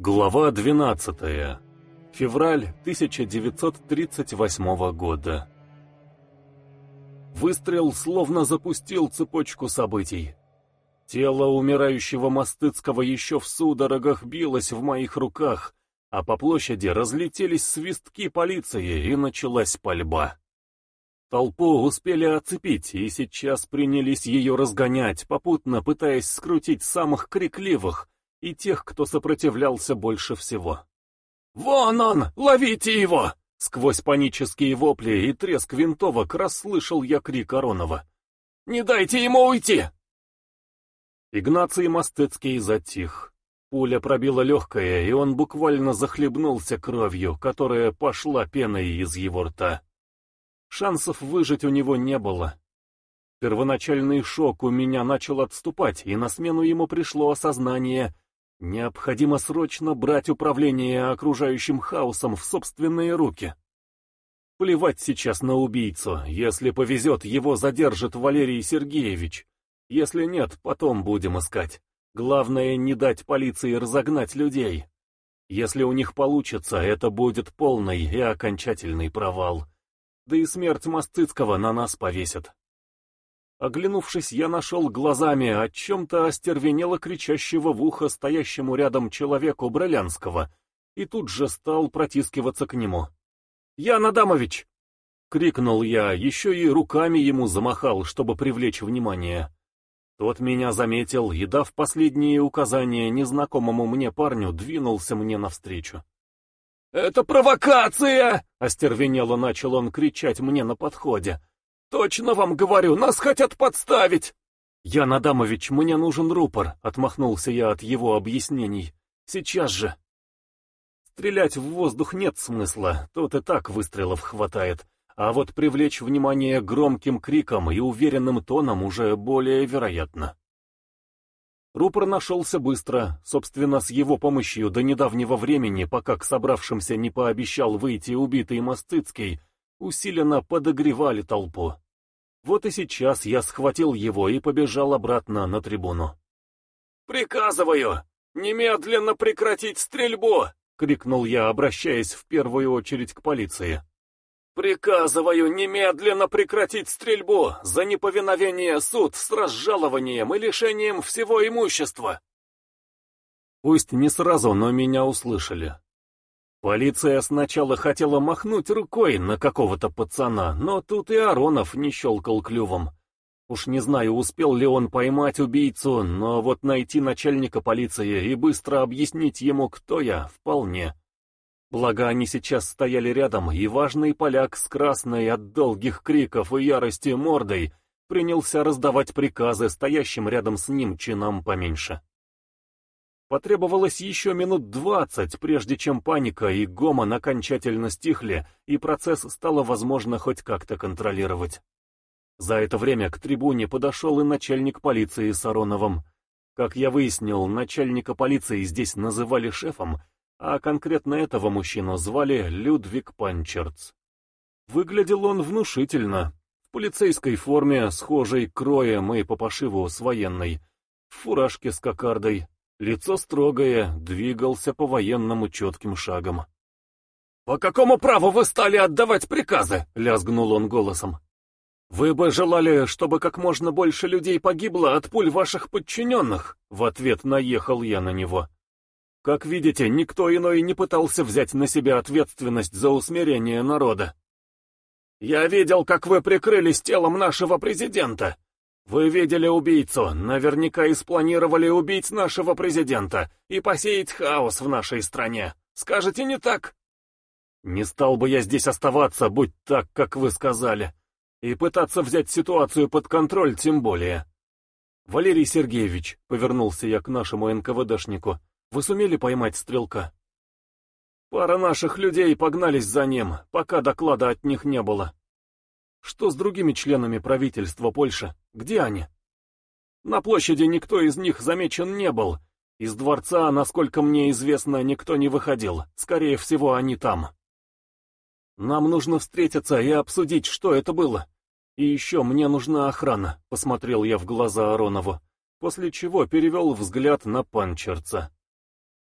Глава 12. Февраль 1938 года. Выстрел словно запустил цепочку событий. Тело умирающего Мостыцкого еще в судорогах билось в моих руках, а по площади разлетелись свистки полиции и началась пальба. Толпу успели оцепить, и сейчас принялись ее разгонять, попутно пытаясь скрутить самых крикливых и тех, кто сопротивлялся больше всего. «Вон он! Ловите его!» Сквозь панические вопли и треск винтовок расслышал я крик Аронова. «Не дайте ему уйти!» Игнаций Мостыцкий затих. Пуля пробила легкое, и он буквально захлебнулся кровью, которая пошла пеной из его рта. Шансов выжить у него не было. Первоначальный шок у меня начал отступать, и на смену ему пришло осознание, необходимо срочно брать управление окружающим хаосом в собственные руки. Плевать сейчас на убийцу, если повезет, его задержит Валерий Сергеевич. Если нет, потом будем искать. Главное, не дать полиции разогнать людей. Если у них получится, это будет полный и окончательный провал да и смерть Мостыцкого на нас повесят. Оглянувшись, я нашел глазами о чем-то остервенело кричащего в ухо стоящему рядом человеку Брылянского, и тут же стал протискиваться к нему. «Ян Адамович!» — крикнул я, еще и руками ему замахал, чтобы привлечь внимание. Тот меня заметил и, дав последние указания незнакомому мне парню, двинулся мне навстречу. «Это провокация!» — остервенело начал он кричать мне на подходе. «Точно вам говорю, нас хотят подставить!» «Ян Адамович, мне нужен рупор», — отмахнулся я от его объяснений. «Сейчас же». Стрелять в воздух нет смысла, тут и так выстрелов хватает, а вот привлечь внимание громким криком и уверенным тоном уже более вероятно. Рупор нашелся быстро, собственно, с его помощью до недавнего времени, пока к собравшимся не пообещал выйти убитый Мостыцкий, усиленно подогревали толпу. Вот и сейчас я схватил его и побежал обратно на трибуну. «Приказываю! Немедленно прекратить стрельбу!» — крикнул я, обращаясь в первую очередь к полиции. Приказываю немедленно прекратить стрельбу, за неповиновение суд с разжалованием и лишением всего имущества. Пусть не сразу, но меня услышали. Полиция сначала хотела махнуть рукой на какого-то пацана, но тут и Аронов не щелкал клювом. Уж не знаю, успел ли он поймать убийцу, но вот найти начальника полиции и быстро объяснить ему, кто я, вполне. Благо они сейчас стояли рядом, и важный поляк с красной от долгих криков и ярости мордой принялся раздавать приказы стоящим рядом с ним чинам поменьше. Потребовалось еще минут двадцать, прежде чем паника и гомон окончательно стихли, и процесс стало возможно хоть как-то контролировать. За это время к трибуне подошел и начальник полиции с. Как я выяснил, начальника полиции здесь называли шефом, а конкретно этого мужчину звали Людвиг Панчерц. Выглядел он внушительно, в полицейской форме, схожей кроем и по пошиву с военной, в фуражке с кокардой, лицо строгое, двигался по-военному четким шагом. «По какому праву вы стали отдавать приказы?» — лязгнул он голосом. «Вы бы желали, чтобы как можно больше людей погибло от пуль ваших подчиненных?» В ответ наехал я на него. Как видите, никто иной не пытался взять на себя ответственность за усмирение народа. Я видел, как вы прикрылись телом нашего президента. Вы видели убийцу, наверняка и спланировали убить нашего президента и посеять хаос в нашей стране. Скажете, не так? Не стал бы я здесь оставаться, будь так, как вы сказали. И пытаться взять ситуацию под контроль тем более. Валерий Сергеевич, повернулся я к нашему НКВДшнику, вы сумели поймать стрелка? Пара наших людей погнались за ним, пока доклада от них не было. Что с другими членами правительства Польши? Где они? На площади никто из них замечен не был. Из дворца, насколько мне известно, никто не выходил. Скорее всего, они там. Нам нужно встретиться и обсудить, что это было. И еще мне нужна охрана, посмотрел я в глаза Аронову, после чего перевел взгляд на панчерца.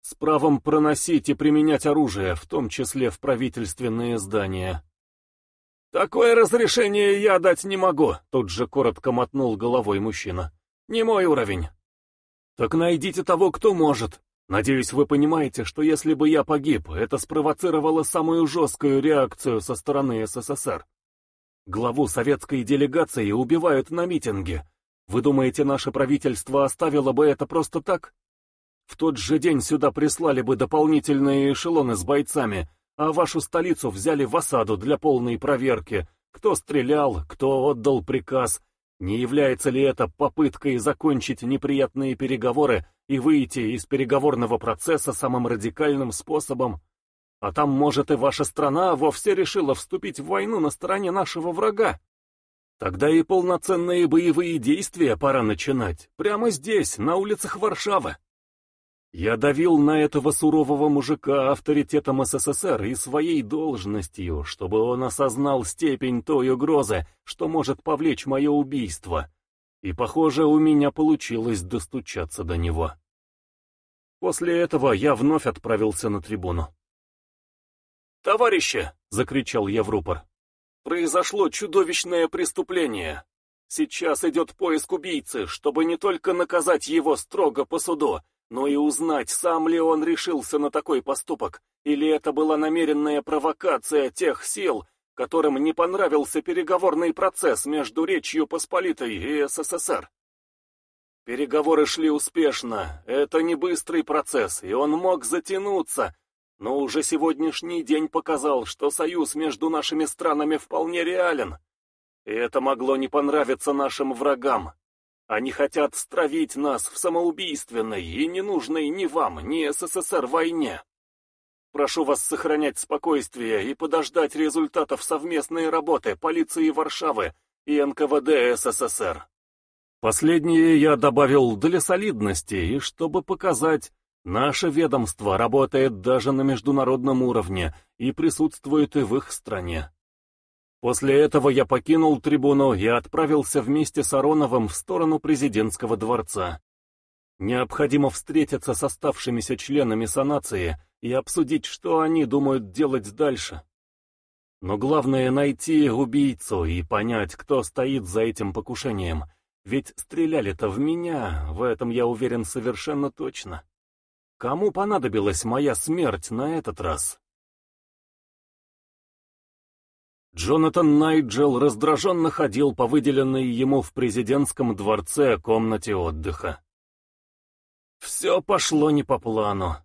с правом проносить и применять оружие, в том числе в правительственные здания. «Такое разрешение я дать не могу», — тут же коротко мотнул головой мужчина. «Не мой уровень». «Так найдите того, кто может. Надеюсь, вы понимаете, что если бы я погиб, это спровоцировало самую жесткую реакцию со стороны СССР. Главу советской делегации убивают на митинге. Вы думаете, наше правительство оставило бы это просто так? В тот же день сюда прислали бы дополнительные эшелоны с бойцами, а вашу столицу взяли в осаду для полной проверки, кто стрелял, кто отдал приказ, не является ли это попыткой закончить неприятные переговоры и выйти из переговорного процесса самым радикальным способом? А там, может, и ваша страна вовсе решила вступить в войну на стороне нашего врага. Тогда и полноценные боевые действия пора начинать, прямо здесь, на улицах Варшавы. Я давил на этого сурового мужика авторитетом СССР и своей должностью, чтобы он осознал степень той угрозы, что может повлечь мое убийство. И, похоже, у меня получилось достучаться до него. После этого я вновь отправился на трибуну. «Товарищи!» — закричал я в рупор. «Произошло чудовищное преступление. Сейчас идет поиск убийцы, чтобы не только наказать его строго по суду, но и узнать, сам ли он решился на такой поступок, или это была намеренная провокация тех сил, которым не понравился переговорный процесс между Речью Посполитой и СССР. Переговоры шли успешно, это не быстрый процесс, и он мог затянуться, но уже сегодняшний день показал, что союз между нашими странами вполне реален. И это могло не понравиться нашим врагам. Они хотят стравить нас в самоубийственной и ненужной ни вам, ни СССР войне. Прошу вас сохранять спокойствие и подождать результатов совместной работы полиции Варшавы и НКВД СССР. Последнее я добавил для солидности и чтобы показать, Наше ведомство работает даже на международном уровне и присутствует и в их стране. После этого я покинул трибуну и отправился вместе с Ароновым в сторону президентского дворца. Необходимо встретиться с оставшимися членами санации и обсудить, что они думают делать дальше. Но главное найти убийцу и понять, кто стоит за этим покушением, ведь стреляли-то в меня, в этом я уверен совершенно точно. Кому понадобилась моя смерть на этот раз? Джонатан Найджел раздраженно ходил по выделенной ему в президентском дворце комнате отдыха. Все пошло не по плану.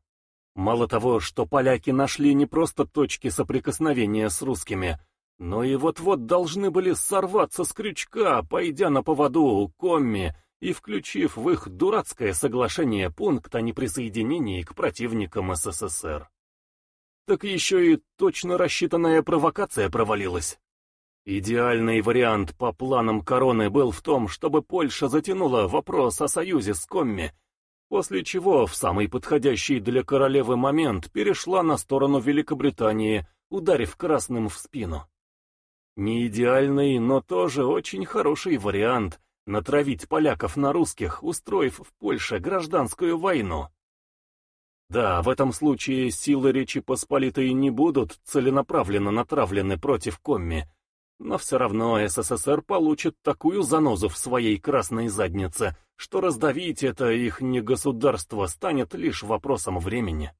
Мало того, что поляки нашли не просто точки соприкосновения с русскими, но и вот-вот должны были сорваться с крючка, пойдя на поводу у Комми и включив в их дурацкое соглашение пункт о неприсоединении к противникам СССР. Так еще и точно рассчитанная провокация провалилась. Идеальный вариант по планам короны был в том, чтобы Польша затянула вопрос о союзе с Комми, после чего в самый подходящий для королевы момент перешла на сторону Великобритании, ударив красным в спину. Не идеальный, но тоже очень хороший вариант, натравить поляков на русских, устроив в Польше гражданскую войну. Да, в этом случае силы Речи Посполитой не будут целенаправленно натравлены против Комми, но все равно СССР получит такую занозу в своей красной заднице, что раздавить это их негосударство станет лишь вопросом времени.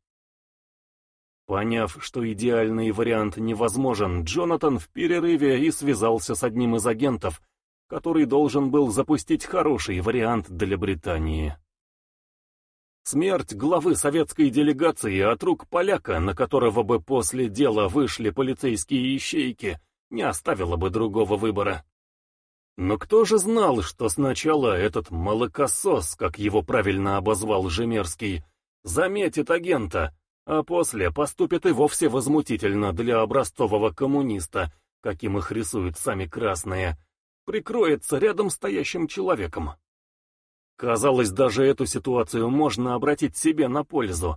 Поняв, что идеальный вариант невозможен, Джонатан в перерыве и связался с одним из агентов, который должен был запустить хороший вариант для Британии. Смерть главы советской делегации от рук поляка, на которого бы после дела вышли полицейские ищейки, не оставила бы другого выбора. Но кто же знал, что сначала этот молокосос, как его правильно обозвал Жемерский, заметит агента, а после поступит и вовсе возмутительно для образцового коммуниста, каким их рисуют сами красные, прикроется рядом стоящим человеком. Казалось, даже эту ситуацию можно обратить себе на пользу.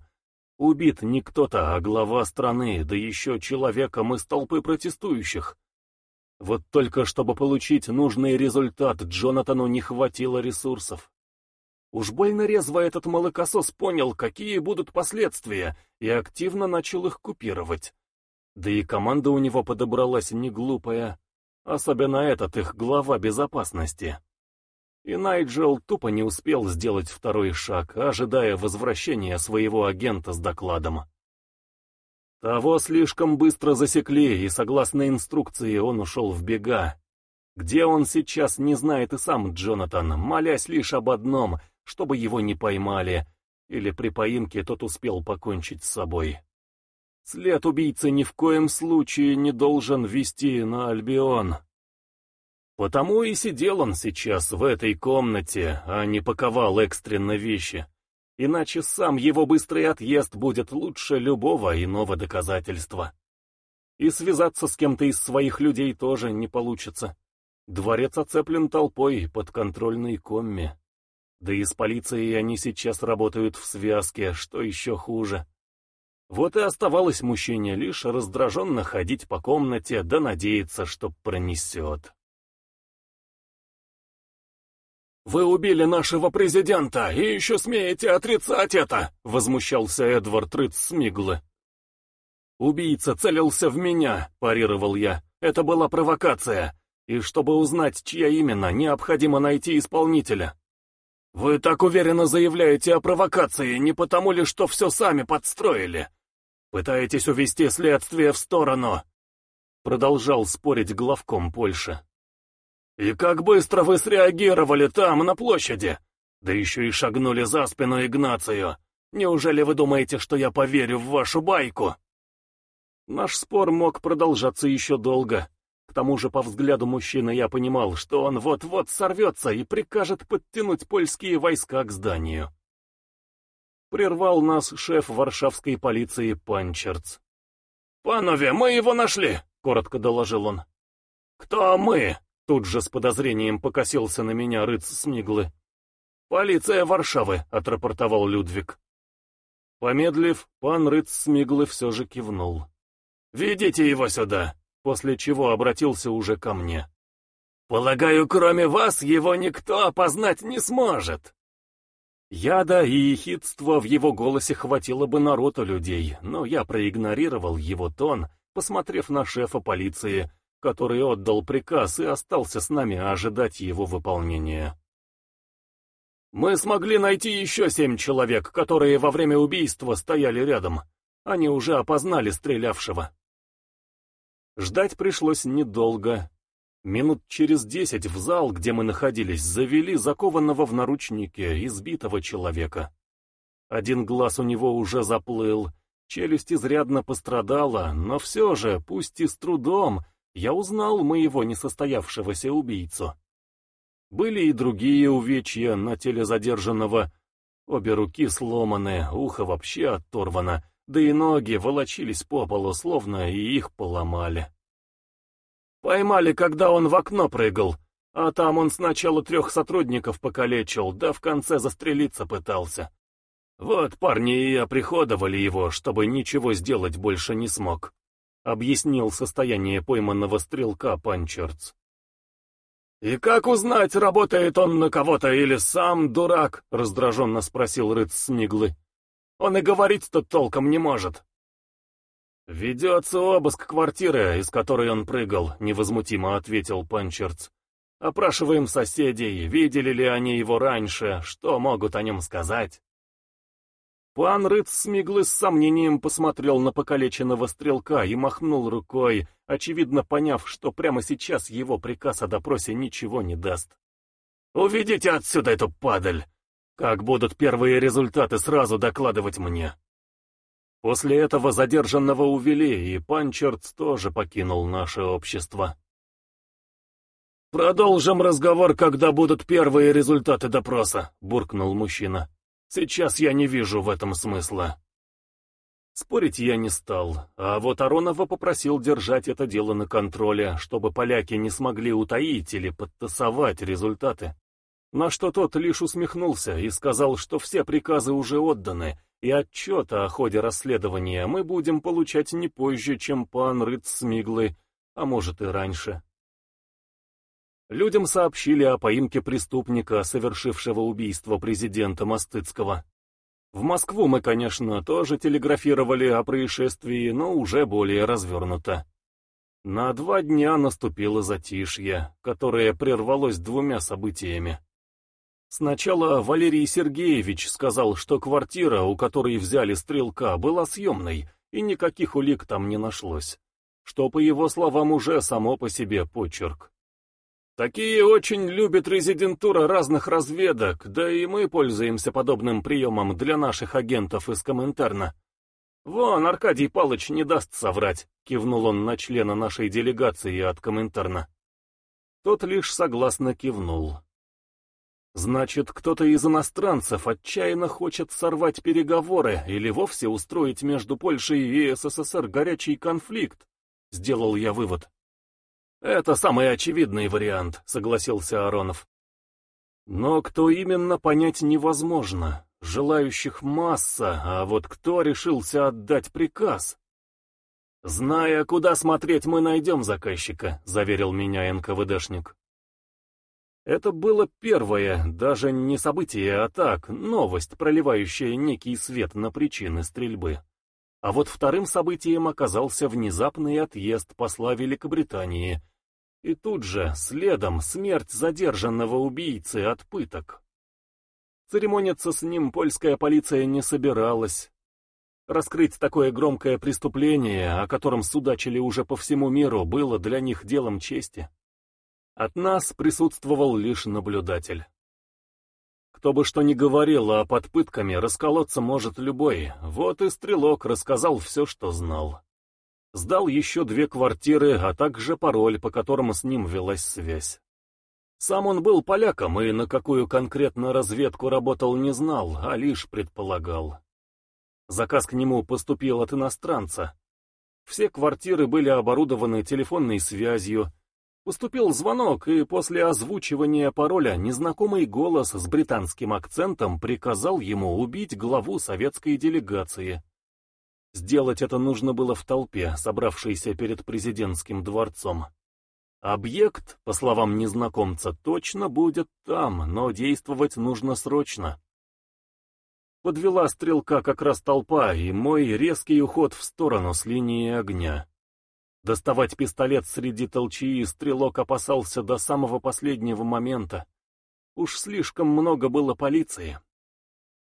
Убит не кто-то, а глава страны, да еще человеком из толпы протестующих. Вот только чтобы получить нужный результат, Джонатану не хватило ресурсов. Уж больно резво этот молокосос понял, какие будут последствия, и активно начал их купировать. Да и команда у него подобралась не глупая, особенно этот их глава безопасности. И Найджел тупо не успел сделать второй шаг, ожидая возвращения своего агента с докладом. Того слишком быстро засекли, и согласно инструкции он ушел в бега. Где он сейчас, не знает и сам Джонатан, молясь лишь об одном, чтобы его не поймали, или при поимке тот успел покончить с собой. След убийцы ни в коем случае не должен вести на Альбион. Потому и сидел он сейчас в этой комнате, а не паковал экстренно вещи. Иначе сам его быстрый отъезд будет лучше любого иного доказательства. И связаться с кем-то из своих людей тоже не получится. Дворец оцеплен толпой подконтрольной комме. Да и с полицией они сейчас работают в связке, что еще хуже. Вот и оставалось мужчине лишь раздраженно ходить по комнате да надеяться, что пронесет. «Вы убили нашего президента и еще смеете отрицать это!» — возмущался Эдвард Рыц Смиглы. «Убийца целился в меня», — парировал я. «Это была провокация, и чтобы узнать, чья именно, необходимо найти исполнителя». «Вы так уверенно заявляете о провокации, не потому ли, что все сами подстроили? Пытаетесь увести следствие в сторону?» Продолжал спорить главком Польши. «И как быстро вы среагировали там, на площади? Да еще и шагнули за спину Игнацию. Неужели вы думаете, что я поверю в вашу байку?» Наш спор мог продолжаться еще долго. К тому же, по взгляду мужчины, я понимал, что он вот-вот сорвется и прикажет подтянуть польские войска к зданию. Прервал нас шеф варшавской полиции Панчерц. «Панове, мы его нашли!» — коротко доложил он. «Кто мы?» — тут же с подозрением покосился на меня рыц Смиглы. «Полиция Варшавы», — отрапортовал Людвиг. Помедлив, пан рыц Смиглы все же кивнул. «Ведите его сюда!» после чего обратился уже ко мне. «Полагаю, кроме вас его никто опознать не сможет!» Яда и ехидства в его голосе хватило бы народа людей, но я проигнорировал его тон, посмотрев на шефа полиции, который отдал приказ и остался с нами ожидать его выполнения. Мы смогли найти еще семь человек, которые во время убийства стояли рядом. Они уже опознали стрелявшего. Ждать пришлось недолго. Минут через десять в зал, где мы находились, завели закованного в наручники избитого человека. Один глаз у него уже заплыл, челюсть изрядно пострадала, но все же, пусть и с трудом, я узнал моего несостоявшегося убийцу. Были и другие увечья на теле задержанного. Обе руки сломаны, ухо вообще оторвано, да и ноги волочились по полу, словно и их поломали. Поймали, когда он в окно прыгал, а там он сначала трех сотрудников покалечил, да в конце застрелиться пытался. Вот парни и оприходовали его, чтобы ничего сделать больше не смог. Объяснил состояние пойманного стрелка Панчерц. «И как узнать, работает он на кого-то или сам дурак?» — раздраженно спросил Рыц Смиглы. Он и говорить-то толком не может. «Ведется обыск квартиры, из которой он прыгал», — невозмутимо ответил Панчерц. «Опрашиваем соседей, видели ли они его раньше, что могут о нем сказать». Пан Рыц Смиглы с сомнением посмотрел на покалеченного стрелка и махнул рукой, очевидно поняв, что прямо сейчас его приказ о допросе ничего не даст. «Уведите отсюда эту падаль! Как будут первые результаты, сразу докладывать мне. После этого задержанного увели, и Панчерц тоже покинул наше общество. «Продолжим разговор, когда будут первые результаты допроса», — буркнул мужчина. «Сейчас я не вижу в этом смысла». Спорить я не стал, а вот Аронова попросил держать это дело на контроле, чтобы поляки не смогли утаить или подтасовать результаты. На что тот лишь усмехнулся и сказал, что все приказы уже отданы, и отчет о ходе расследования мы будем получать не позже, чем пан Рыц Смиглы, а может и раньше. Людям сообщили о поимке преступника, совершившего убийство президента Мостыцкого. В Москву мы, конечно, тоже телеграфировали о происшествии, но уже более развернуто. На два дня наступило затишье, которое прервалось двумя событиями. Сначала Валерий Сергеевич сказал, что квартира, у которой взяли стрелка, была съемной, и никаких улик там не нашлось, что, по его словам, уже само по себе почерк. Такие очень любит резидентура разных разведок, да и мы пользуемся подобным приемом для наших агентов из Коминтерна. Вон, Аркадий Палыч не даст соврать, кивнул он на члена нашей делегации от Коминтерна. Тот лишь согласно кивнул. Значит, кто-то из иностранцев отчаянно хочет сорвать переговоры или вовсе устроить между Польшей и СССР горячий конфликт, сделал я вывод. «Это самый очевидный вариант», — согласился Аронов. «Но кто именно, понять невозможно. Желающих масса, а вот кто решился отдать приказ?» «Зная, куда смотреть, мы найдем заказчика», — заверил меня НКВДшник. Это было первое, даже не событие, а так, новость, проливающая некий свет на причины стрельбы. А вот вторым событием оказался внезапный отъезд посла Великобритании, и тут же, следом, смерть задержанного убийцы от пыток. Церемониться с ним польская полиция не собиралась. Раскрыть такое громкое преступление, о котором судачили уже по всему миру, было для них делом чести. От нас присутствовал лишь наблюдатель. Кто бы что ни говорил, а под пытками расколоться может любой, вот и Стрелок рассказал все, что знал. Сдал еще две квартиры, а также пароль, по которому с ним велась связь. Сам он был поляком и на какую конкретно разведку работал не знал, а лишь предполагал. Заказ к нему поступил от иностранца. Все квартиры были оборудованы телефонной связью. Поступил звонок, и после озвучивания пароля незнакомый голос с британским акцентом приказал ему убить главу советской делегации. Сделать это нужно было в толпе, собравшейся перед президентским дворцом. Объект, по словам незнакомца, точно будет там, но действовать нужно срочно. Подвела стрелка как раз толпа, и мой резкий уход в сторону с линии огня. Доставать пистолет среди толчии стрелок опасался до самого последнего момента. Уж слишком много было полиции.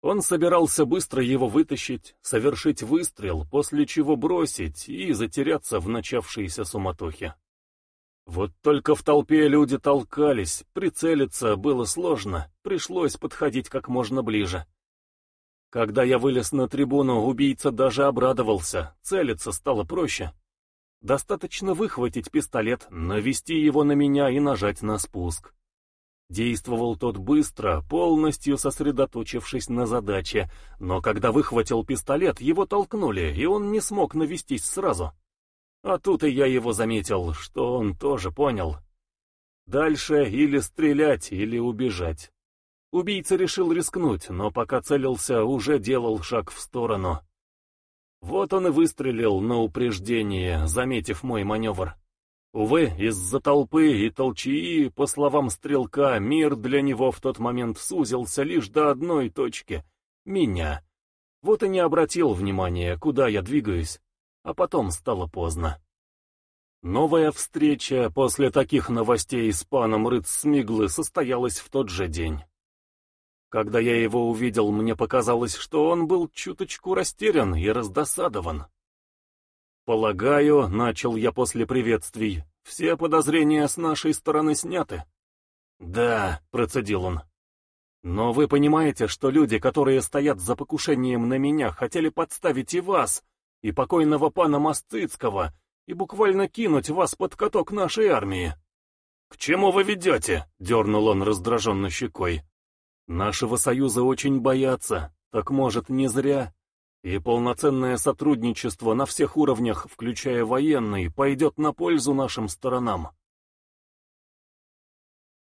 Он собирался быстро его вытащить, совершить выстрел, после чего бросить и затеряться в начавшейся суматохе. Вот только в толпе люди толкались, прицелиться было сложно, пришлось подходить как можно ближе. Когда я вылез на трибуну, убийца даже обрадовался, целиться стало проще. Достаточно выхватить пистолет, навести его на меня и нажать на спуск. Действовал тот быстро, полностью сосредоточившись на задаче, но когда выхватил пистолет, его толкнули, и он не смог навестись сразу. А тут и я его заметил, что он тоже понял. Дальше или стрелять, или убежать. Убийца решил рискнуть, но пока целился, уже делал шаг в сторону. Вот он и выстрелил на упреждение, заметив мой маневр. Увы, из-за толпы и толчии, по словам Стрелка, мир для него в тот момент сузился лишь до одной точки — меня. Вот и не обратил внимания, куда я двигаюсь, а потом стало поздно. Новая встреча после таких новостей с паном Рыцсмиглы состоялась в тот же день. Когда я его увидел, мне показалось, что он был чуточку растерян и раздосадован. «Полагаю, — начал я после приветствий, — все подозрения с нашей стороны сняты». «Да», — процедил он. «Но вы понимаете, что люди, которые стоят за покушением на меня, хотели подставить и вас, и покойного пана Мостыцкого, и буквально кинуть вас под каток нашей армии». «К чему вы ведете?» — дернул он раздраженно щекой. «Нашего союза очень боятся, так может не зря». И полноценное сотрудничество на всех уровнях, включая военный, пойдет на пользу нашим сторонам.